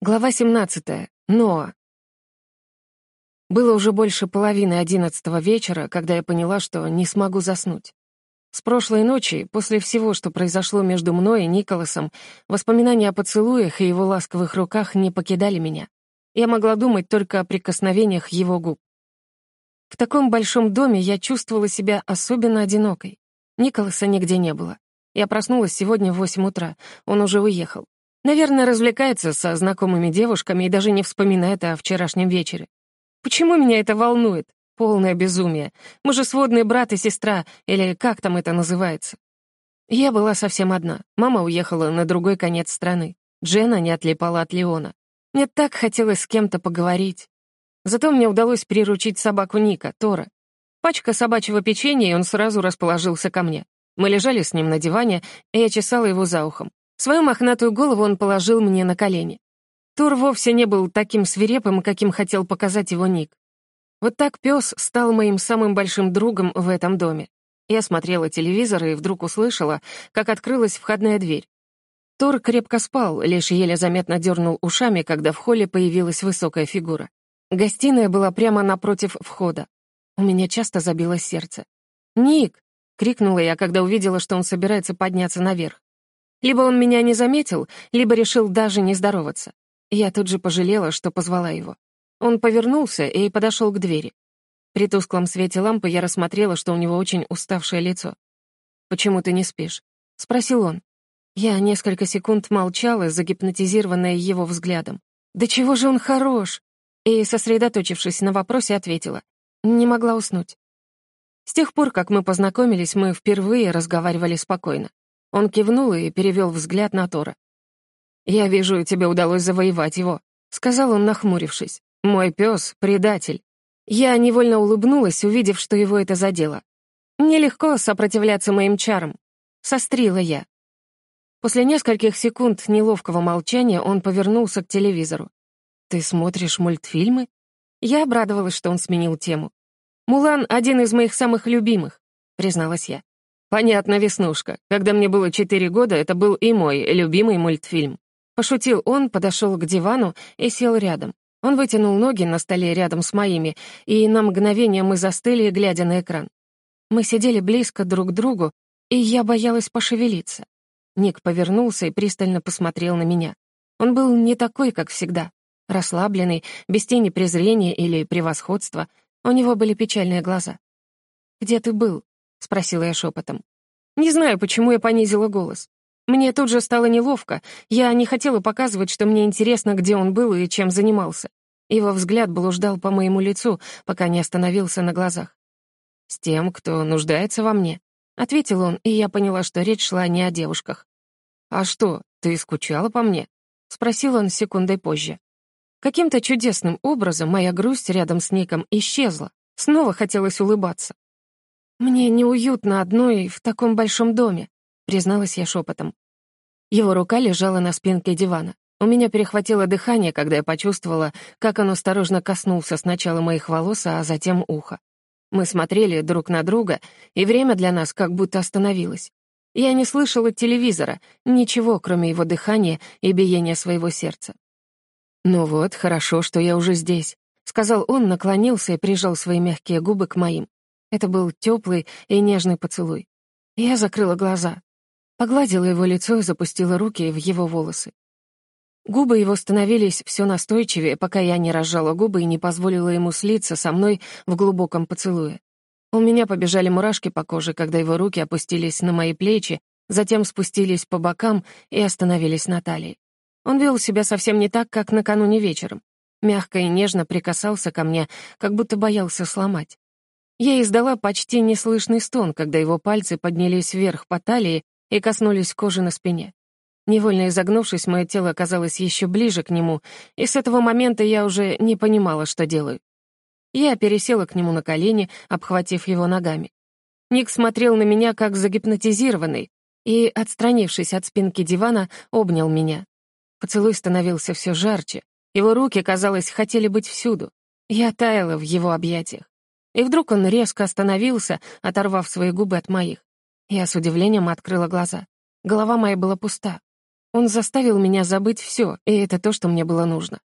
Глава 17. Ноа. Было уже больше половины одиннадцатого вечера, когда я поняла, что не смогу заснуть. С прошлой ночи, после всего, что произошло между мной и Николасом, воспоминания о поцелуях и его ласковых руках не покидали меня. Я могла думать только о прикосновениях его губ. В таком большом доме я чувствовала себя особенно одинокой. Николаса нигде не было. Я проснулась сегодня в восемь утра, он уже уехал. Наверное, развлекается со знакомыми девушками и даже не вспоминает о вчерашнем вечере. Почему меня это волнует? Полное безумие. Мы же сводные брат и сестра, или как там это называется. Я была совсем одна. Мама уехала на другой конец страны. Джена не отлипала от Леона. Мне так хотелось с кем-то поговорить. Зато мне удалось приручить собаку Ника, Тора. Пачка собачьего печенья, и он сразу расположился ко мне. Мы лежали с ним на диване, и я чесала его за ухом. Свою мохнатую голову он положил мне на колени. Тур вовсе не был таким свирепым, каким хотел показать его Ник. Вот так пес стал моим самым большим другом в этом доме. Я смотрела телевизор и вдруг услышала, как открылась входная дверь. Тор крепко спал, лишь еле заметно дернул ушами, когда в холле появилась высокая фигура. Гостиная была прямо напротив входа. У меня часто забилось сердце. «Ник!» — крикнула я, когда увидела, что он собирается подняться наверх. Либо он меня не заметил, либо решил даже не здороваться. Я тут же пожалела, что позвала его. Он повернулся и подошел к двери. При тусклом свете лампы я рассмотрела, что у него очень уставшее лицо. «Почему ты не спишь?» — спросил он. Я несколько секунд молчала, загипнотизированная его взглядом. «Да чего же он хорош!» И, сосредоточившись на вопросе, ответила. Не могла уснуть. С тех пор, как мы познакомились, мы впервые разговаривали спокойно. Он кивнул и перевел взгляд на Тора. «Я вижу, тебе удалось завоевать его», — сказал он, нахмурившись. «Мой пес — предатель». Я невольно улыбнулась, увидев, что его это задело. «Нелегко сопротивляться моим чарам», — сострила я. После нескольких секунд неловкого молчания он повернулся к телевизору. «Ты смотришь мультфильмы?» Я обрадовалась, что он сменил тему. «Мулан — один из моих самых любимых», — призналась я. «Понятно, Веснушка. Когда мне было четыре года, это был и мой любимый мультфильм». Пошутил он, подошел к дивану и сел рядом. Он вытянул ноги на столе рядом с моими, и на мгновение мы застыли, глядя на экран. Мы сидели близко друг к другу, и я боялась пошевелиться. Ник повернулся и пристально посмотрел на меня. Он был не такой, как всегда. Расслабленный, без тени презрения или превосходства. У него были печальные глаза. «Где ты был?» — спросила я шепотом. Не знаю, почему я понизила голос. Мне тут же стало неловко. Я не хотела показывать, что мне интересно, где он был и чем занимался. Его взгляд блуждал по моему лицу, пока не остановился на глазах. «С тем, кто нуждается во мне», — ответил он, и я поняла, что речь шла не о девушках. «А что, ты скучала по мне?» — спросил он секундой позже. Каким-то чудесным образом моя грусть рядом с Ником исчезла. Снова хотелось улыбаться. «Мне неуютно одной в таком большом доме», — призналась я шепотом. Его рука лежала на спинке дивана. У меня перехватило дыхание, когда я почувствовала, как он осторожно коснулся сначала моих волос, а затем уха. Мы смотрели друг на друга, и время для нас как будто остановилось. Я не слышала телевизора, ничего, кроме его дыхания и биения своего сердца. «Ну вот, хорошо, что я уже здесь», — сказал он, наклонился и прижал свои мягкие губы к моим. Это был теплый и нежный поцелуй. Я закрыла глаза, погладила его лицо и запустила руки в его волосы. Губы его становились все настойчивее, пока я не разжала губы и не позволила ему слиться со мной в глубоком поцелуе. У меня побежали мурашки по коже, когда его руки опустились на мои плечи, затем спустились по бокам и остановились на талии. Он вел себя совсем не так, как накануне вечером. Мягко и нежно прикасался ко мне, как будто боялся сломать. Я издала почти неслышный стон, когда его пальцы поднялись вверх по талии и коснулись кожи на спине. Невольно изогнувшись, мое тело оказалось еще ближе к нему, и с этого момента я уже не понимала, что делаю. Я пересела к нему на колени, обхватив его ногами. Ник смотрел на меня как загипнотизированный и, отстранившись от спинки дивана, обнял меня. Поцелуй становился все жарче. Его руки, казалось, хотели быть всюду. Я таяла в его объятиях. И вдруг он резко остановился, оторвав свои губы от моих. Я с удивлением открыла глаза. Голова моя была пуста. Он заставил меня забыть все, и это то, что мне было нужно.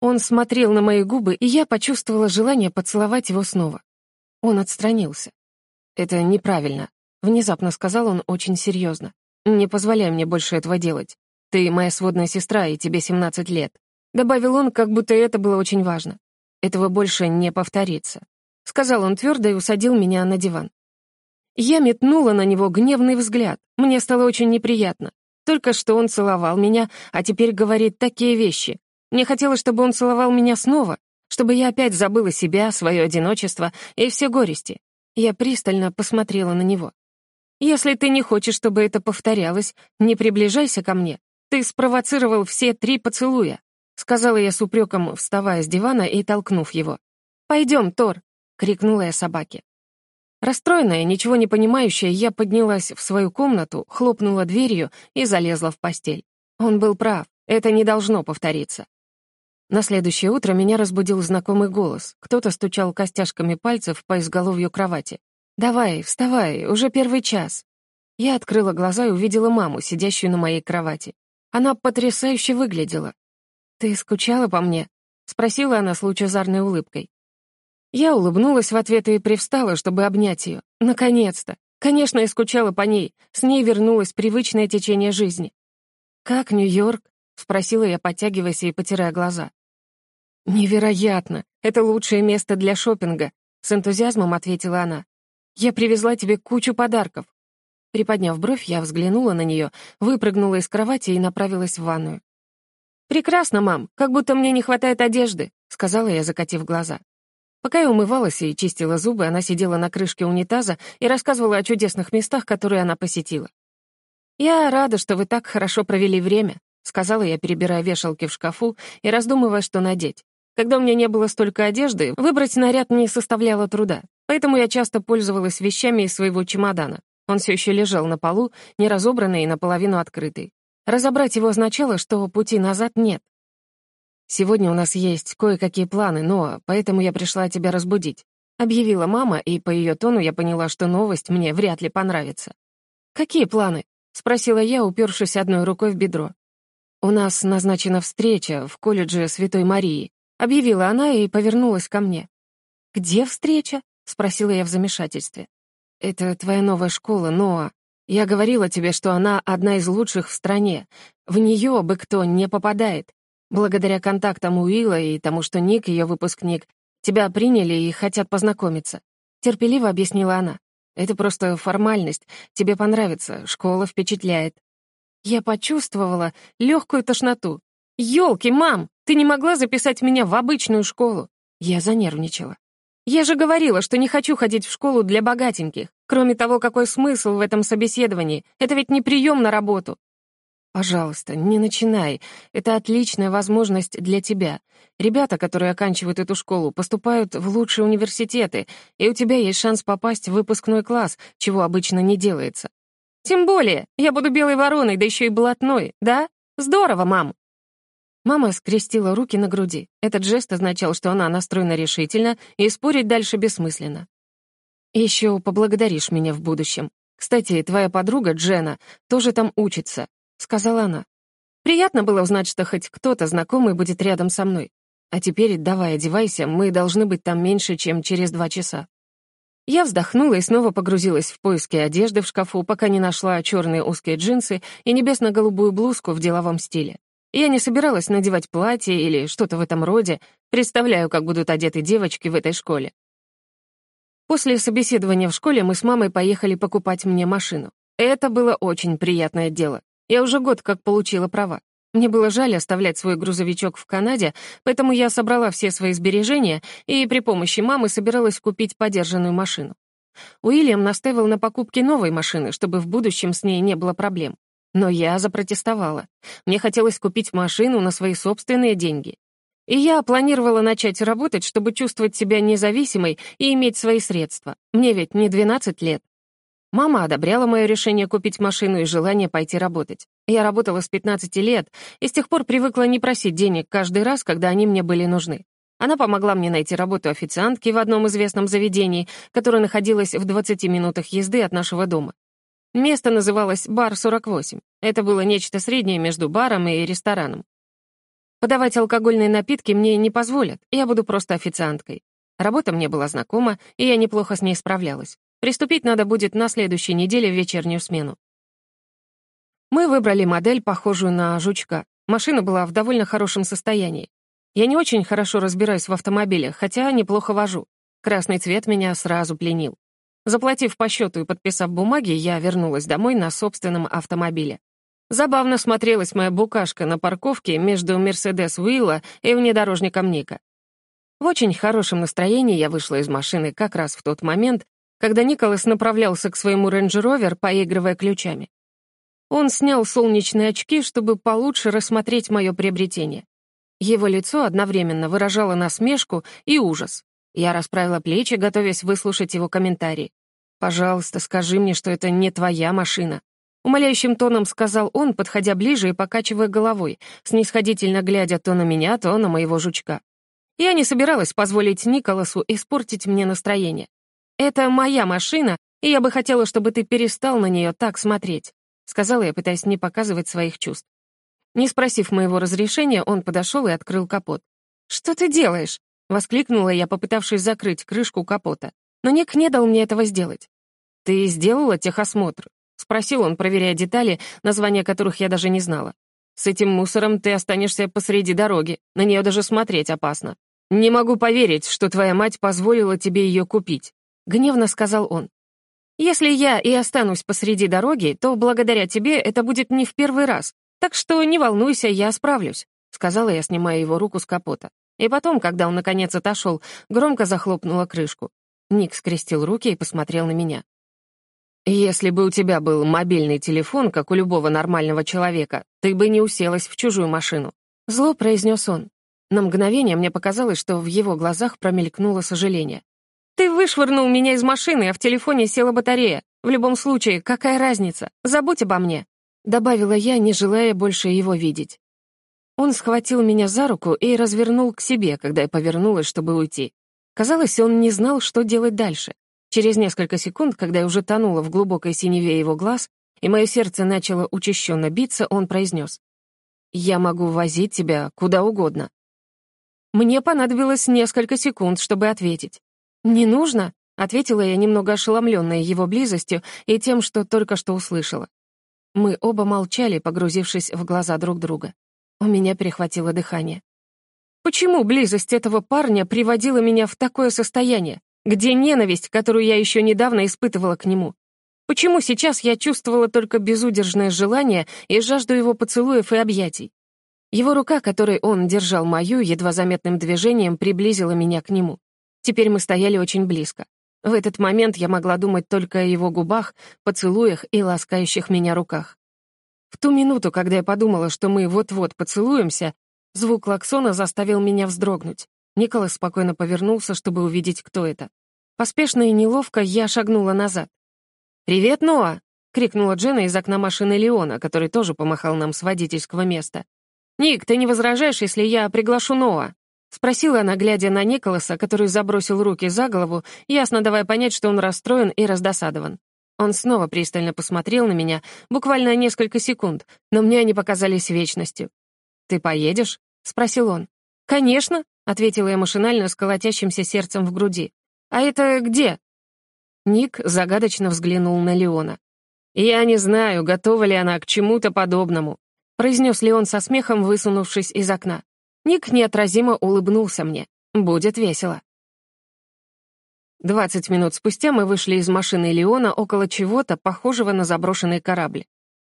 Он смотрел на мои губы, и я почувствовала желание поцеловать его снова. Он отстранился. «Это неправильно», — внезапно сказал он очень серьезно. «Не позволяй мне больше этого делать. Ты моя сводная сестра, и тебе 17 лет». Добавил он, как будто это было очень важно. «Этого больше не повторится», — сказал он твердо и усадил меня на диван. Я метнула на него гневный взгляд. Мне стало очень неприятно. Только что он целовал меня, а теперь говорит такие вещи. Мне хотелось, чтобы он целовал меня снова, чтобы я опять забыла себя, свое одиночество и все горести. Я пристально посмотрела на него. «Если ты не хочешь, чтобы это повторялось, не приближайся ко мне. Ты спровоцировал все три поцелуя», — сказала я с упреком, вставая с дивана и толкнув его. «Пойдем, Тор», — крикнула я собаке. Расстроенная, ничего не понимающая, я поднялась в свою комнату, хлопнула дверью и залезла в постель. Он был прав, это не должно повториться. На следующее утро меня разбудил знакомый голос. Кто-то стучал костяшками пальцев по изголовью кровати. «Давай, вставай, уже первый час». Я открыла глаза и увидела маму, сидящую на моей кровати. Она потрясающе выглядела. «Ты скучала по мне?» — спросила она с лучезарной улыбкой. Я улыбнулась в ответ и привстала, чтобы обнять ее. Наконец-то! Конечно, я скучала по ней. С ней вернулось привычное течение жизни. «Как Нью-Йорк?» — спросила я, подтягиваясь и потирая глаза. «Невероятно! Это лучшее место для шопинга!» — с энтузиазмом ответила она. «Я привезла тебе кучу подарков». Приподняв бровь, я взглянула на нее, выпрыгнула из кровати и направилась в ванную. «Прекрасно, мам, как будто мне не хватает одежды», — сказала я, закатив глаза. Пока я умывалась и чистила зубы, она сидела на крышке унитаза и рассказывала о чудесных местах, которые она посетила. «Я рада, что вы так хорошо провели время», — сказала я, перебирая вешалки в шкафу и раздумывая, что надеть. Когда у меня не было столько одежды, выбрать наряд не составляло труда, поэтому я часто пользовалась вещами из своего чемодана. Он все еще лежал на полу, неразобранный и наполовину открытый. Разобрать его означало, что пути назад нет. «Сегодня у нас есть кое-какие планы, но поэтому я пришла тебя разбудить», — объявила мама, и по ее тону я поняла, что новость мне вряд ли понравится. «Какие планы?» — спросила я, упершись одной рукой в бедро. «У нас назначена встреча в колледже Святой Марии», Объявила она и повернулась ко мне. «Где встреча?» — спросила я в замешательстве. «Это твоя новая школа, Ноа. Я говорила тебе, что она одна из лучших в стране. В нее бы кто не попадает. Благодаря контактам Уилла и тому, что Ник, ее выпускник, тебя приняли и хотят познакомиться», — терпеливо объяснила она. «Это просто формальность. Тебе понравится. Школа впечатляет». Я почувствовала легкую тошноту. «Елки, мам, ты не могла записать меня в обычную школу?» Я занервничала. «Я же говорила, что не хочу ходить в школу для богатеньких. Кроме того, какой смысл в этом собеседовании? Это ведь не прием на работу». «Пожалуйста, не начинай. Это отличная возможность для тебя. Ребята, которые оканчивают эту школу, поступают в лучшие университеты, и у тебя есть шанс попасть в выпускной класс, чего обычно не делается. Тем более, я буду белой вороной, да еще и блатной, да? Здорово, мам!» Мама скрестила руки на груди. Этот жест означал, что она настроена решительно, и спорить дальше бессмысленно. «Еще поблагодаришь меня в будущем. Кстати, твоя подруга Джена тоже там учится», — сказала она. «Приятно было узнать, что хоть кто-то знакомый будет рядом со мной. А теперь давай одевайся, мы должны быть там меньше, чем через два часа». Я вздохнула и снова погрузилась в поиски одежды в шкафу, пока не нашла черные узкие джинсы и небесно-голубую блузку в деловом стиле. Я не собиралась надевать платье или что-то в этом роде, представляю, как будут одеты девочки в этой школе. После собеседования в школе мы с мамой поехали покупать мне машину. Это было очень приятное дело. Я уже год как получила права. Мне было жаль оставлять свой грузовичок в Канаде, поэтому я собрала все свои сбережения и при помощи мамы собиралась купить подержанную машину. Уильям настаивал на покупке новой машины, чтобы в будущем с ней не было проблем. Но я запротестовала. Мне хотелось купить машину на свои собственные деньги. И я планировала начать работать, чтобы чувствовать себя независимой и иметь свои средства. Мне ведь не 12 лет. Мама одобряла мое решение купить машину и желание пойти работать. Я работала с 15 лет и с тех пор привыкла не просить денег каждый раз, когда они мне были нужны. Она помогла мне найти работу официантки в одном известном заведении, которое находилось в 20 минутах езды от нашего дома. Место называлось «Бар 48». Это было нечто среднее между баром и рестораном. Подавать алкогольные напитки мне не позволят, я буду просто официанткой. Работа мне была знакома, и я неплохо с ней справлялась. Приступить надо будет на следующей неделе в вечернюю смену. Мы выбрали модель, похожую на «Жучка». Машина была в довольно хорошем состоянии. Я не очень хорошо разбираюсь в автомобилях, хотя неплохо вожу. Красный цвет меня сразу пленил. Заплатив по счету и подписав бумаги, я вернулась домой на собственном автомобиле. Забавно смотрелась моя букашка на парковке между «Мерседес Уилла» и внедорожником Ника. В очень хорошем настроении я вышла из машины как раз в тот момент, когда Николас направлялся к своему рейндж-ровер, поигрывая ключами. Он снял солнечные очки, чтобы получше рассмотреть мое приобретение. Его лицо одновременно выражало насмешку и ужас. Я расправила плечи, готовясь выслушать его комментарий. «Пожалуйста, скажи мне, что это не твоя машина». Умоляющим тоном сказал он, подходя ближе и покачивая головой, снисходительно глядя то на меня, то на моего жучка. Я не собиралась позволить Николасу испортить мне настроение. «Это моя машина, и я бы хотела, чтобы ты перестал на нее так смотреть», сказала я, пытаясь не показывать своих чувств. Не спросив моего разрешения, он подошел и открыл капот. «Что ты делаешь?» — воскликнула я, попытавшись закрыть крышку капота. Но Ник не дал мне этого сделать. «Ты сделала техосмотр?» — спросил он, проверяя детали, названия которых я даже не знала. «С этим мусором ты останешься посреди дороги, на нее даже смотреть опасно. Не могу поверить, что твоя мать позволила тебе ее купить», — гневно сказал он. «Если я и останусь посреди дороги, то благодаря тебе это будет не в первый раз, так что не волнуйся, я справлюсь», — сказала я, снимая его руку с капота. И потом, когда он наконец отошел, громко захлопнула крышку. Ник скрестил руки и посмотрел на меня. «Если бы у тебя был мобильный телефон, как у любого нормального человека, ты бы не уселась в чужую машину». Зло произнес он. На мгновение мне показалось, что в его глазах промелькнуло сожаление. «Ты вышвырнул меня из машины, а в телефоне села батарея. В любом случае, какая разница? Забудь обо мне», — добавила я, не желая больше его видеть. Он схватил меня за руку и развернул к себе, когда я повернулась, чтобы уйти. Казалось, он не знал, что делать дальше. Через несколько секунд, когда я уже тонула в глубокой синеве его глаз, и мое сердце начало учащенно биться, он произнес. «Я могу возить тебя куда угодно». Мне понадобилось несколько секунд, чтобы ответить. «Не нужно», — ответила я, немного ошеломленная его близостью и тем, что только что услышала. Мы оба молчали, погрузившись в глаза друг друга. У меня перехватило дыхание. Почему близость этого парня приводила меня в такое состояние? Где ненависть, которую я еще недавно испытывала к нему? Почему сейчас я чувствовала только безудержное желание и жажду его поцелуев и объятий? Его рука, которой он держал мою, едва заметным движением приблизила меня к нему. Теперь мы стояли очень близко. В этот момент я могла думать только о его губах, поцелуях и ласкающих меня руках. В ту минуту, когда я подумала, что мы вот-вот поцелуемся, звук клаксона заставил меня вздрогнуть. Николас спокойно повернулся, чтобы увидеть, кто это. Поспешно и неловко я шагнула назад. «Привет, Ноа!» — крикнула Джена из окна машины Леона, который тоже помахал нам с водительского места. «Ник, ты не возражаешь, если я приглашу Ноа?» — спросила она, глядя на Николаса, который забросил руки за голову, ясно давая понять, что он расстроен и раздосадован. Он снова пристально посмотрел на меня, буквально несколько секунд, но мне они показались вечностью. «Ты поедешь?» — спросил он. «Конечно», — ответила я машинально с колотящимся сердцем в груди. «А это где?» Ник загадочно взглянул на Леона. «Я не знаю, готова ли она к чему-то подобному», — произнес Леон со смехом, высунувшись из окна. Ник неотразимо улыбнулся мне. «Будет весело». Двадцать минут спустя мы вышли из машины Леона около чего-то, похожего на заброшенный корабль.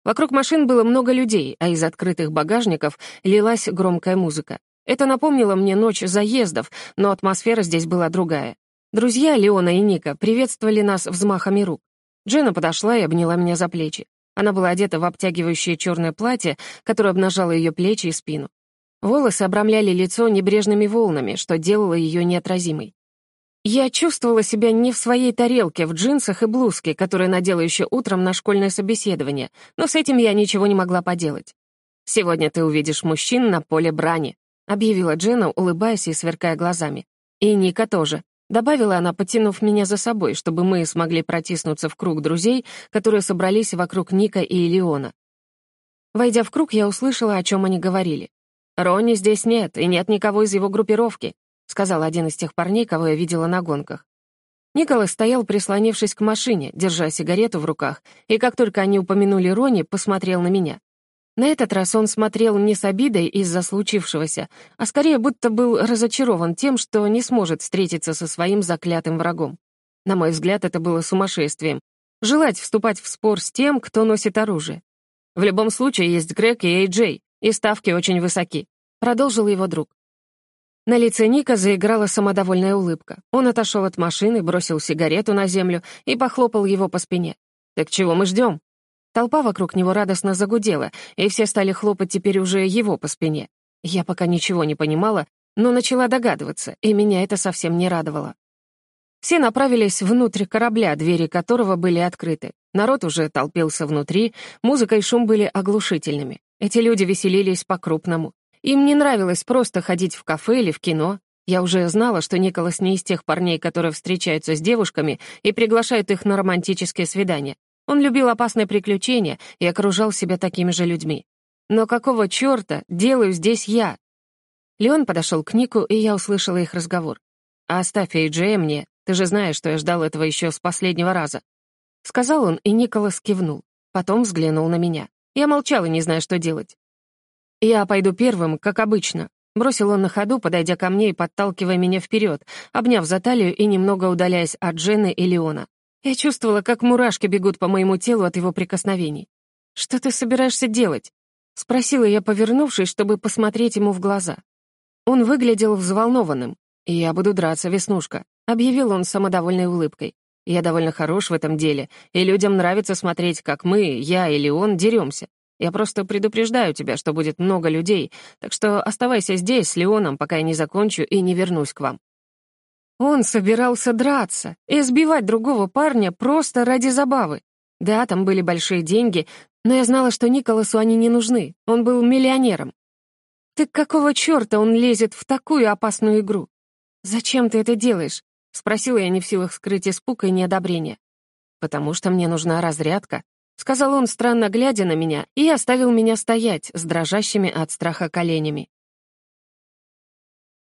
Вокруг машин было много людей, а из открытых багажников лилась громкая музыка. Это напомнило мне ночь заездов, но атмосфера здесь была другая. Друзья Леона и Ника приветствовали нас взмахами рук. Джена подошла и обняла меня за плечи. Она была одета в обтягивающее черное платье, которое обнажало ее плечи и спину. Волосы обрамляли лицо небрежными волнами, что делало ее неотразимой. Я чувствовала себя не в своей тарелке, в джинсах и блузке, которые надела еще утром на школьное собеседование, но с этим я ничего не могла поделать. «Сегодня ты увидишь мужчин на поле брани», — объявила Джена, улыбаясь и сверкая глазами. «И Ника тоже», — Добавила она, потянув меня за собой, чтобы мы смогли протиснуться в круг друзей, которые собрались вокруг Ника и Леона. Войдя в круг, я услышала, о чем они говорили. «Ронни здесь нет, и нет никого из его группировки», сказал один из тех парней, кого я видела на гонках. Николас стоял, прислонившись к машине, держа сигарету в руках, и как только они упомянули Ронни, посмотрел на меня. На этот раз он смотрел не с обидой из-за случившегося, а скорее будто был разочарован тем, что не сможет встретиться со своим заклятым врагом. На мой взгляд, это было сумасшествием. Желать вступать в спор с тем, кто носит оружие. В любом случае есть Грег и Эй Джей, и ставки очень высоки. Продолжил его друг. На лице Ника заиграла самодовольная улыбка. Он отошел от машины, бросил сигарету на землю и похлопал его по спине. «Так чего мы ждем?» Толпа вокруг него радостно загудела, и все стали хлопать теперь уже его по спине. Я пока ничего не понимала, но начала догадываться, и меня это совсем не радовало. Все направились внутрь корабля, двери которого были открыты. Народ уже толпился внутри, музыка и шум были оглушительными. Эти люди веселились по-крупному. Им не нравилось просто ходить в кафе или в кино. Я уже знала, что Николас не из тех парней, которые встречаются с девушками и приглашают их на романтические свидания. Он любил опасные приключения и окружал себя такими же людьми. Но какого чёрта делаю здесь я? Леон подошел к Нику, и я услышала их разговор. «Оставь Эйджея мне, ты же знаешь, что я ждал этого еще с последнего раза». Сказал он, и Николас кивнул. Потом взглянул на меня. Я молчала, не зная, что делать. «Я пойду первым, как обычно», — бросил он на ходу, подойдя ко мне и подталкивая меня вперед, обняв за талию и немного удаляясь от Джены и Леона. Я чувствовала, как мурашки бегут по моему телу от его прикосновений. «Что ты собираешься делать?» — спросила я, повернувшись, чтобы посмотреть ему в глаза. Он выглядел взволнованным. «Я буду драться, Веснушка», — объявил он самодовольной улыбкой. «Я довольно хорош в этом деле, и людям нравится смотреть, как мы, я или он, деремся. Я просто предупреждаю тебя, что будет много людей, так что оставайся здесь с Леоном, пока я не закончу и не вернусь к вам. Он собирался драться и сбивать другого парня просто ради забавы. Да, там были большие деньги, но я знала, что Николасу они не нужны. Он был миллионером. Так какого черта он лезет в такую опасную игру? «Зачем ты это делаешь?» — спросила я не в силах скрыть испуг и неодобрение. «Потому что мне нужна разрядка», — сказал он, странно глядя на меня, и оставил меня стоять с дрожащими от страха коленями.